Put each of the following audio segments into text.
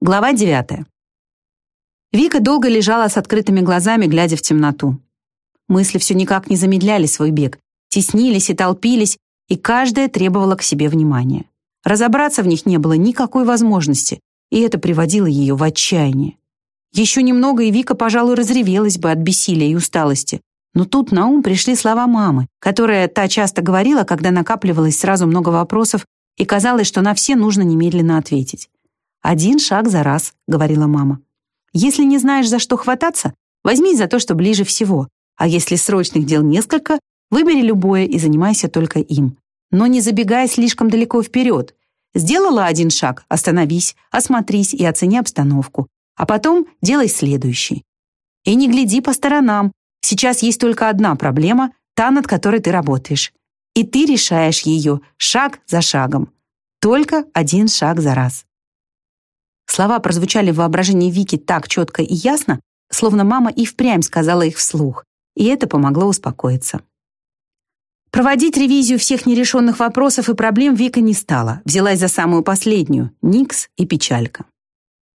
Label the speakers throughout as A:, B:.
A: Глава 9. Вика долго лежала с открытыми глазами, глядя в темноту. Мысли все никак не замедляли свой бег, теснились и толпились, и каждая требовала к себе внимания. Разобраться в них не было никакой возможности, и это приводило ее в отчаяние. Еще немного, и Вика, пожалуй, разревелась бы от бессилия и усталости. Но тут на ум пришли слова мамы, которая та часто говорила, когда накапливалось сразу много вопросов, и казалось, что на все нужно немедленно ответить. «Один шаг за раз», — говорила мама. «Если не знаешь, за что хвататься, возьмись за то, что ближе всего, а если срочных дел несколько, выбери любое и занимайся только им. Но не забегай слишком далеко вперед. Сделала один шаг, остановись, осмотрись и оцени обстановку. А потом делай следующий. И не гляди по сторонам. Сейчас есть только одна проблема, та, над которой ты работаешь. И ты решаешь ее шаг за шагом. Только один шаг за раз. Слова прозвучали в воображении Вики так четко и ясно, словно мама и впрямь сказала их вслух, и это помогло успокоиться. Проводить ревизию всех нерешенных вопросов и проблем Вика не стала, взялась за самую последнюю — Никс и печалька.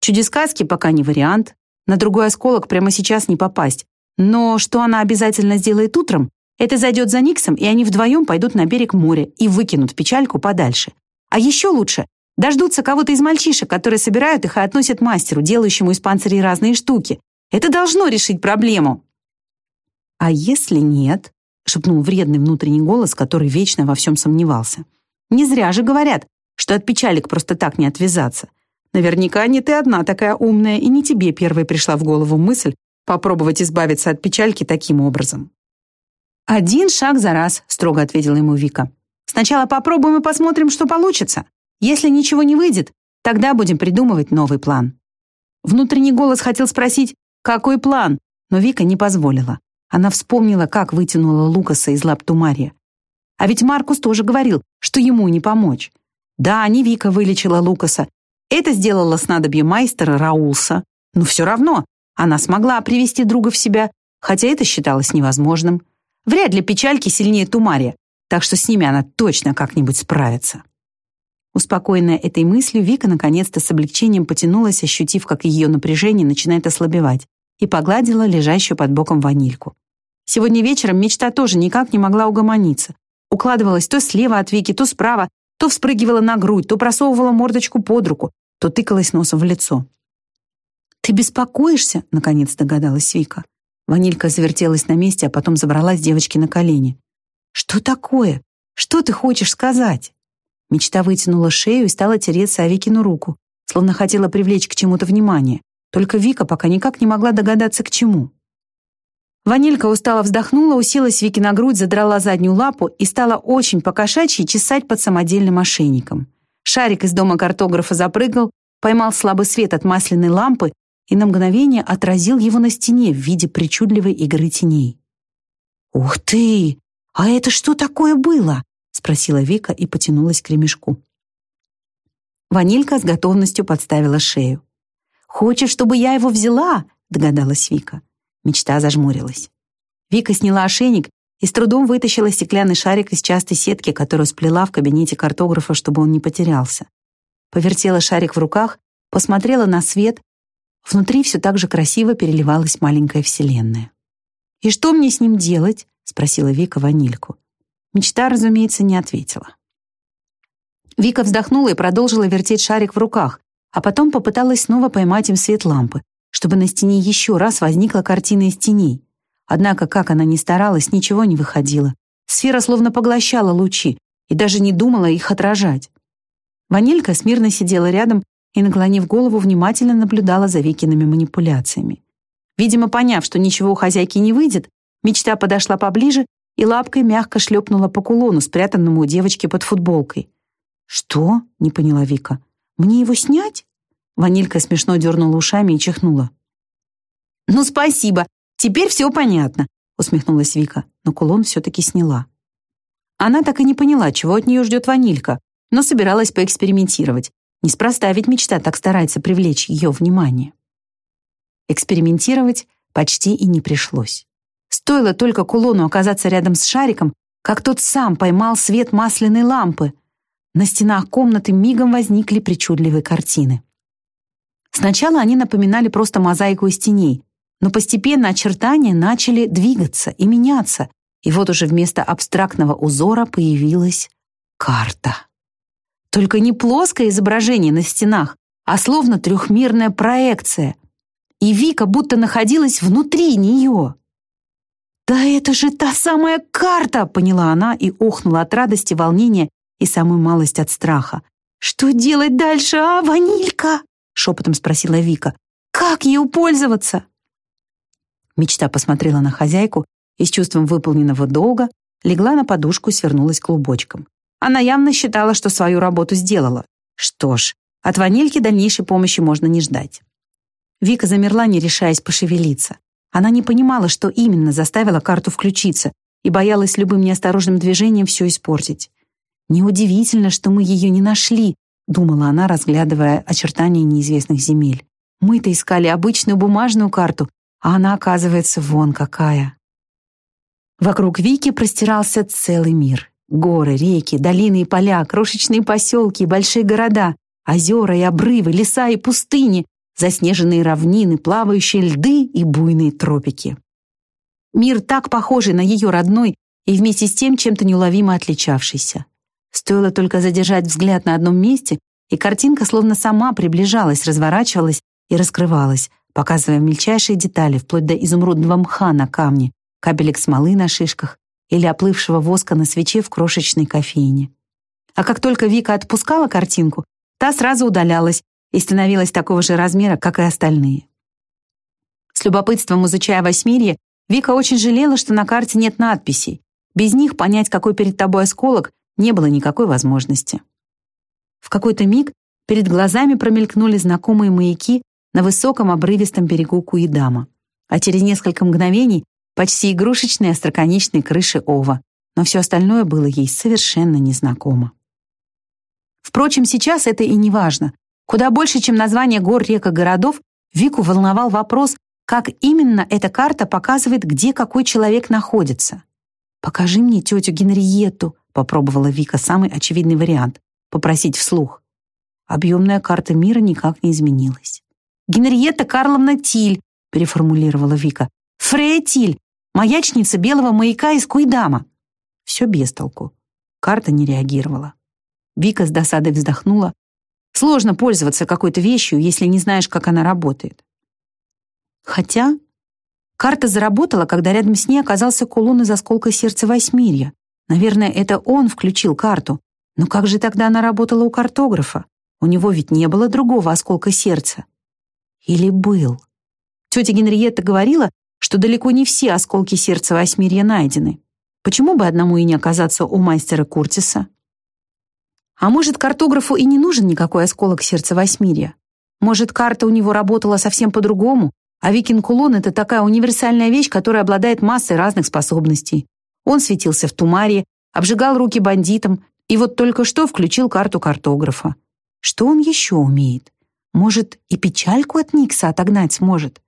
A: Чудесказки пока не вариант, на другой осколок прямо сейчас не попасть, но что она обязательно сделает утром, это зайдет за Никсом, и они вдвоем пойдут на берег моря и выкинут печальку подальше. А еще лучше Дождутся кого-то из мальчишек, которые собирают их и относят мастеру, делающему из панцирей разные штуки. Это должно решить проблему. «А если нет?» — шепнул вредный внутренний голос, который вечно во всем сомневался. «Не зря же говорят, что от печалек просто так не отвязаться. Наверняка не ты одна такая умная, и не тебе первой пришла в голову мысль попробовать избавиться от печальки таким образом». «Один шаг за раз», — строго ответила ему Вика. «Сначала попробуем и посмотрим, что получится. Если ничего не выйдет, тогда будем придумывать новый план. Внутренний голос хотел спросить, какой план, но Вика не позволила. Она вспомнила, как вытянула Лукаса из лап Тумария. А ведь Маркус тоже говорил, что ему не помочь. Да, не Вика вылечила Лукаса. Это сделала снадобье майстера Раулса. Но все равно она смогла привести друга в себя, хотя это считалось невозможным. Вряд ли печальки сильнее Тумария, так что с ними она точно как-нибудь справится. Успокоенная этой мыслью, Вика наконец-то с облегчением потянулась, ощутив, как ее напряжение начинает ослабевать, и погладила лежащую под боком ванильку. Сегодня вечером мечта тоже никак не могла угомониться. Укладывалась то слева от Вики, то справа, то вспрыгивала на грудь, то просовывала мордочку под руку, то тыкалась носом в лицо. «Ты беспокоишься?» — наконец догадалась Вика. Ванилька завертелась на месте, а потом забралась девочке на колени. «Что такое? Что ты хочешь сказать?» Мечта вытянула шею и стала тереться о Викину руку, словно хотела привлечь к чему-то внимание. Только Вика пока никак не могла догадаться, к чему. Ванилька устало вздохнула, уселась Вики на грудь, задрала заднюю лапу и стала очень покошачьи чесать под самодельным ошейником. Шарик из дома картографа запрыгал, поймал слабый свет от масляной лампы и на мгновение отразил его на стене в виде причудливой игры теней. «Ух ты! А это что такое было?» Спросила Вика и потянулась к ремешку. Ванилька с готовностью подставила шею. «Хочешь, чтобы я его взяла?» — догадалась Вика. Мечта зажмурилась. Вика сняла ошейник и с трудом вытащила стеклянный шарик из частой сетки, которую сплела в кабинете картографа, чтобы он не потерялся. Повертела шарик в руках, посмотрела на свет. Внутри все так же красиво переливалась маленькая вселенная. «И что мне с ним делать?» — спросила Вика ванильку. Мечта, разумеется, не ответила. Вика вздохнула и продолжила вертеть шарик в руках, а потом попыталась снова поймать им свет лампы, чтобы на стене еще раз возникла картина из теней. Однако, как она ни старалась, ничего не выходило. Сфера словно поглощала лучи и даже не думала их отражать. Ванилька смирно сидела рядом и, наклонив голову, внимательно наблюдала за Викиными манипуляциями. Видимо, поняв, что ничего у хозяйки не выйдет, мечта подошла поближе и лапкой мягко шлепнула по кулону, спрятанному у девочки под футболкой. «Что?» — не поняла Вика. «Мне его снять?» Ванилька смешно дернула ушами и чихнула. «Ну, спасибо, теперь все понятно», — усмехнулась Вика, но кулон все-таки сняла. Она так и не поняла, чего от нее ждет Ванилька, но собиралась поэкспериментировать. Неспроста ведь мечта так старается привлечь ее внимание. Экспериментировать почти и не пришлось. Стоило только кулону оказаться рядом с шариком, как тот сам поймал свет масляной лампы. На стенах комнаты мигом возникли причудливые картины. Сначала они напоминали просто мозаику из теней, но постепенно очертания начали двигаться и меняться, и вот уже вместо абстрактного узора появилась карта. Только не плоское изображение на стенах, а словно трехмерная проекция. И Вика будто находилась внутри нее. «Да это же та самая карта!» — поняла она и охнула от радости, волнения и самую малость от страха. «Что делать дальше, а, ванилька?» — шепотом спросила Вика. «Как ею пользоваться?» Мечта посмотрела на хозяйку и с чувством выполненного долга легла на подушку и свернулась клубочком. Она явно считала, что свою работу сделала. Что ж, от ванильки дальнейшей помощи можно не ждать. Вика замерла, не решаясь пошевелиться. Она не понимала, что именно заставило карту включиться, и боялась любым неосторожным движением все испортить. «Неудивительно, что мы ее не нашли», — думала она, разглядывая очертания неизвестных земель. «Мы-то искали обычную бумажную карту, а она, оказывается, вон какая». Вокруг Вики простирался целый мир. Горы, реки, долины и поля, крошечные поселки и большие города, озера и обрывы, леса и пустыни, заснеженные равнины, плавающие льды и буйные тропики. Мир так похожий на ее родной и вместе с тем чем-то неуловимо отличавшийся. Стоило только задержать взгляд на одном месте, и картинка словно сама приближалась, разворачивалась и раскрывалась, показывая мельчайшие детали, вплоть до изумрудного мха на камне, капелек смолы на шишках или оплывшего воска на свече в крошечной кофейне. А как только Вика отпускала картинку, та сразу удалялась и становилась такого же размера, как и остальные. С любопытством изучая восьмирье, Вика очень жалела, что на карте нет надписей. Без них понять, какой перед тобой осколок, не было никакой возможности. В какой-то миг перед глазами промелькнули знакомые маяки на высоком обрывистом берегу Куидама, а через несколько мгновений почти игрушечные остроконечные крыши ова, но все остальное было ей совершенно незнакомо. Впрочем, сейчас это и не важно. Куда больше, чем название гор, рек и городов, Вику волновал вопрос, как именно эта карта показывает, где какой человек находится. «Покажи мне тетю Генриетту», — попробовала Вика самый очевидный вариант — попросить вслух. Объемная карта мира никак не изменилась. «Генриетта Карловна Тиль», — переформулировала Вика. «Фрея Тиль, Маячница белого маяка из Куйдама. Все без толку. Карта не реагировала. Вика с досадой вздохнула. Сложно пользоваться какой-то вещью, если не знаешь, как она работает. Хотя карта заработала, когда рядом с ней оказался кулон из осколка сердца Восьмирья. Наверное, это он включил карту. Но как же тогда она работала у картографа? У него ведь не было другого осколка сердца. Или был? Тетя Генриетта говорила, что далеко не все осколки сердца Восьмирья найдены. Почему бы одному и не оказаться у мастера Куртиса? А может, картографу и не нужен никакой осколок сердца Восьмирья? Может, карта у него работала совсем по-другому, а викинг-кулон — это такая универсальная вещь, которая обладает массой разных способностей. Он светился в тумаре, обжигал руки бандитам, и вот только что включил карту картографа. Что он еще умеет? Может, и печальку от Никса отогнать сможет?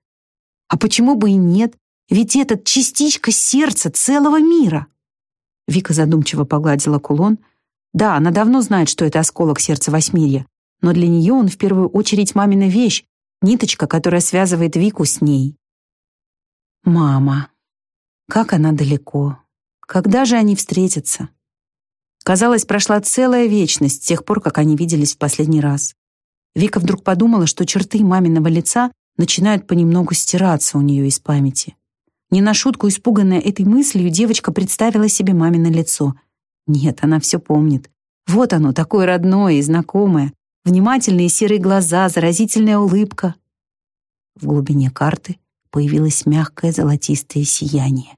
A: А почему бы и нет? Ведь этот частичка сердца целого мира. Вика задумчиво погладила кулон. Да, она давно знает, что это осколок сердца Восьмирья, но для нее он в первую очередь мамина вещь, ниточка, которая связывает Вику с ней. Мама. Как она далеко. Когда же они встретятся? Казалось, прошла целая вечность с тех пор, как они виделись в последний раз. Вика вдруг подумала, что черты маминого лица начинают понемногу стираться у нее из памяти. Не на шутку испуганная этой мыслью, девочка представила себе мамино лицо. Нет, она все помнит. Вот оно, такое родное и знакомое. Внимательные серые глаза, заразительная улыбка. В глубине карты появилось мягкое золотистое сияние.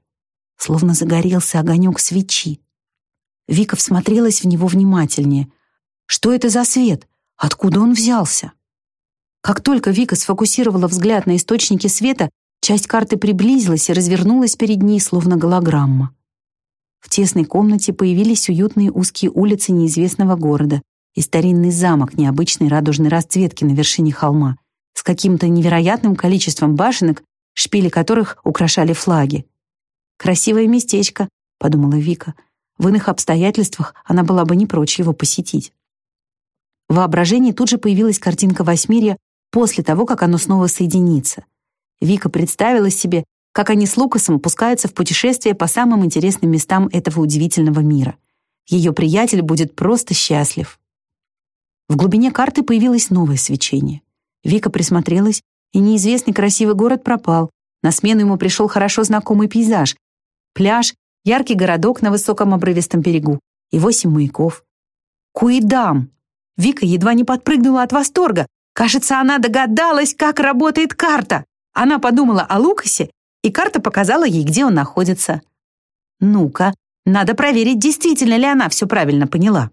A: Словно загорелся огонек свечи. Вика всмотрелась в него внимательнее. Что это за свет? Откуда он взялся? Как только Вика сфокусировала взгляд на источники света, часть карты приблизилась и развернулась перед ней, словно голограмма. В тесной комнате появились уютные узкие улицы неизвестного города и старинный замок необычной радужной расцветки на вершине холма с каким-то невероятным количеством башенок, шпили которых украшали флаги. «Красивое местечко», — подумала Вика. В иных обстоятельствах она была бы не прочь его посетить. В воображении тут же появилась картинка Восьмирья после того, как оно снова соединится. Вика представила себе, как они с Лукасом пускаются в путешествие по самым интересным местам этого удивительного мира. Ее приятель будет просто счастлив. В глубине карты появилось новое свечение. Вика присмотрелась, и неизвестный красивый город пропал. На смену ему пришел хорошо знакомый пейзаж. Пляж, яркий городок на высоком обрывистом берегу и восемь маяков. Куидам! Вика едва не подпрыгнула от восторга. Кажется, она догадалась, как работает карта. Она подумала о Лукасе, и карта показала ей, где он находится. Ну-ка, надо проверить, действительно ли она все правильно поняла.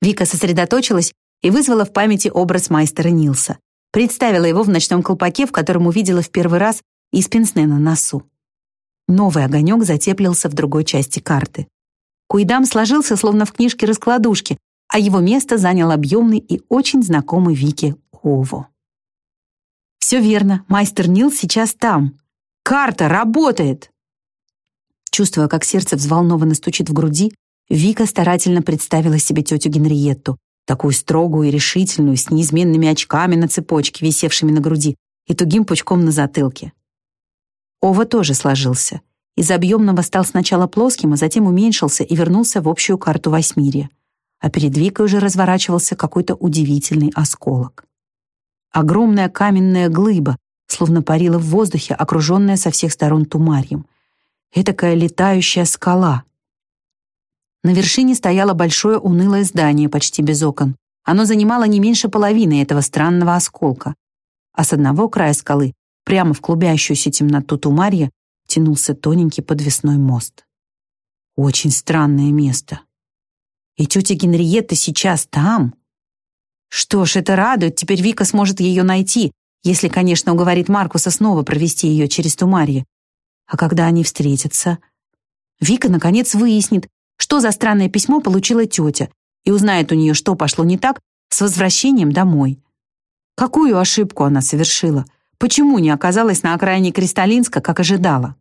A: Вика сосредоточилась и вызвала в памяти образ майстера Нилса. Представила его в ночном колпаке, в котором увидела в первый раз, и с пенсне на носу. Новый огонек затеплился в другой части карты. Куидам сложился, словно в книжке раскладушки, а его место занял объемный и очень знакомый Вике Ово. Все верно, майстер Нил сейчас там. Карта работает! Чувствуя, как сердце взволнованно стучит в груди, Вика старательно представила себе тетю Генриетту, такую строгую и решительную, с неизменными очками на цепочке, висевшими на груди, и тугим пучком на затылке. Ова тоже сложился. Из объемного стал сначала плоским, а затем уменьшился и вернулся в общую карту Восьмирья. А перед Викой уже разворачивался какой-то удивительный осколок. Огромная каменная глыба, словно парила в воздухе, окруженная со всех сторон тумарьем. Этакая летающая скала. На вершине стояло большое унылое здание, почти без окон. Оно занимало не меньше половины этого странного осколка. А с одного края скалы, прямо в клубящуюся темноту Тумарья, тянулся тоненький подвесной мост. Очень странное место. И тетя Генриетта сейчас там. Что ж, это радует, теперь Вика сможет ее найти, если, конечно, уговорит Маркуса снова провести ее через Тумарье. А когда они встретятся... Вика, наконец, выяснит, что за странное письмо получила тетя, и узнает у нее, что пошло не так с возвращением домой. Какую ошибку она совершила? Почему не оказалась на окраине Кристалинска, как ожидала?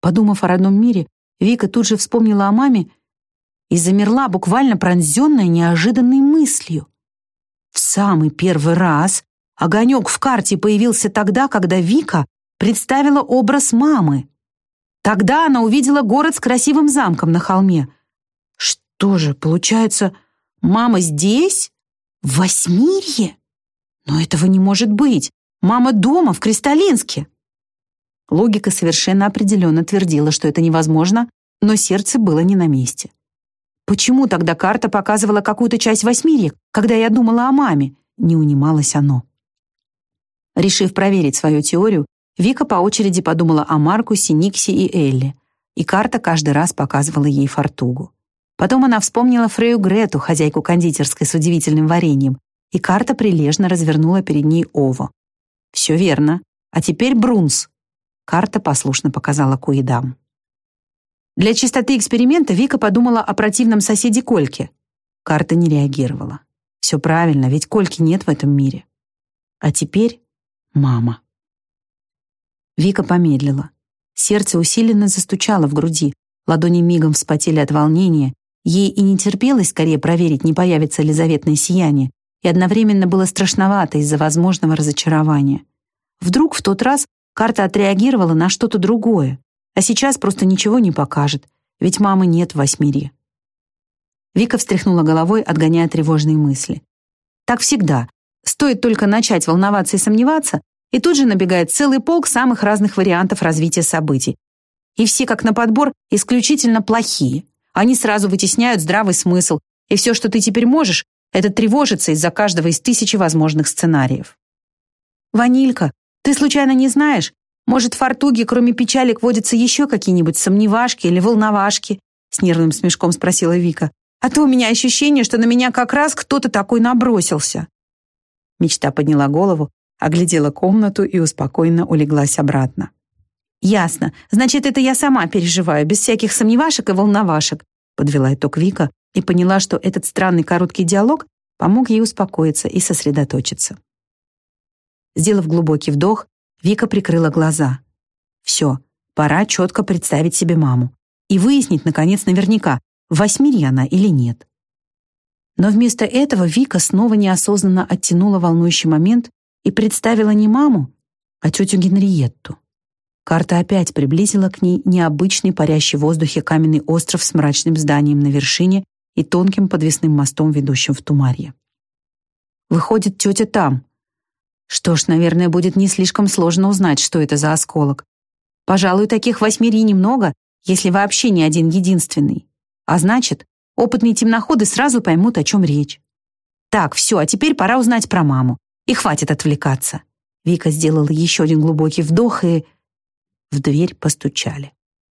A: Подумав о родном мире, Вика тут же вспомнила о маме и замерла, буквально пронзенная неожиданной мыслью. В самый первый раз огонек в карте появился тогда, когда Вика представила образ мамы. Тогда она увидела город с красивым замком на холме. Что же, получается, мама здесь? В Восьмирье? Но этого не может быть. Мама дома, в Кристалинске. Логика совершенно определенно твердила, что это невозможно, но сердце было не на месте. Почему тогда карта показывала какую-то часть Восьмирья, когда я думала о маме? Не унималось оно. Решив проверить свою теорию, Вика по очереди подумала о Маркусе, Никсе и Элли, и карта каждый раз показывала ей фортугу. Потом она вспомнила Фрею Грету, хозяйку кондитерской с удивительным вареньем, и карта прилежно развернула перед ней Ово. «Все верно. А теперь Брунс». Карта послушно показала Куидам. Для чистоты эксперимента Вика подумала о противном соседе Кольке. Карта не реагировала. Все правильно, ведь Кольки нет в этом мире. А теперь мама. Вика помедлила. Сердце усиленно застучало в груди, ладони мигом вспотели от волнения. Ей и не терпелось скорее проверить, не появится ли заветное сияние, и одновременно было страшновато из-за возможного разочарования. Вдруг в тот раз карта отреагировала на что-то другое, а сейчас просто ничего не покажет, ведь мамы нет в восьмире. Вика встряхнула головой, отгоняя тревожные мысли. Так всегда. Стоит только начать волноваться и сомневаться, и тут же набегает целый полк самых разных вариантов развития событий. И все, как на подбор, исключительно плохие. Они сразу вытесняют здравый смысл, и все, что ты теперь можешь, это тревожиться из-за каждого из тысячи возможных сценариев. «Ванилька, ты случайно не знаешь? Может, в фортуге, кроме печалек, водятся еще какие-нибудь сомневашки или волновашки?» С нервным смешком спросила Вика. «А то у меня ощущение, что на меня как раз кто-то такой набросился». Мечта подняла голову, оглядела комнату и успокоенно улеглась обратно. «Ясно. Значит, это я сама переживаю, без всяких сомневашек и волновашек», подвела итог Вика и поняла, что этот странный короткий диалог помог ей успокоиться и сосредоточиться. Сделав глубокий вдох, Вика прикрыла глаза. «Все, пора четко представить себе маму и выяснить, наконец, наверняка, в она или нет». Но вместо этого Вика снова неосознанно оттянула волнующий момент и представила не маму, а тетю Генриетту. Карта опять приблизила к ней необычный парящий в воздухе каменный остров с мрачным зданием на вершине и тонким подвесным мостом, ведущим в Тумарье. Выходит, тетя там. Что ж, наверное, будет не слишком сложно узнать, что это за осколок. Пожалуй, таких восьмери немного, если вообще не один единственный. А значит, опытные темноходы сразу поймут, о чем речь. Так, все, а теперь пора узнать про маму. И хватит отвлекаться. Вика сделала еще один глубокий вдох и... В дверь постучали.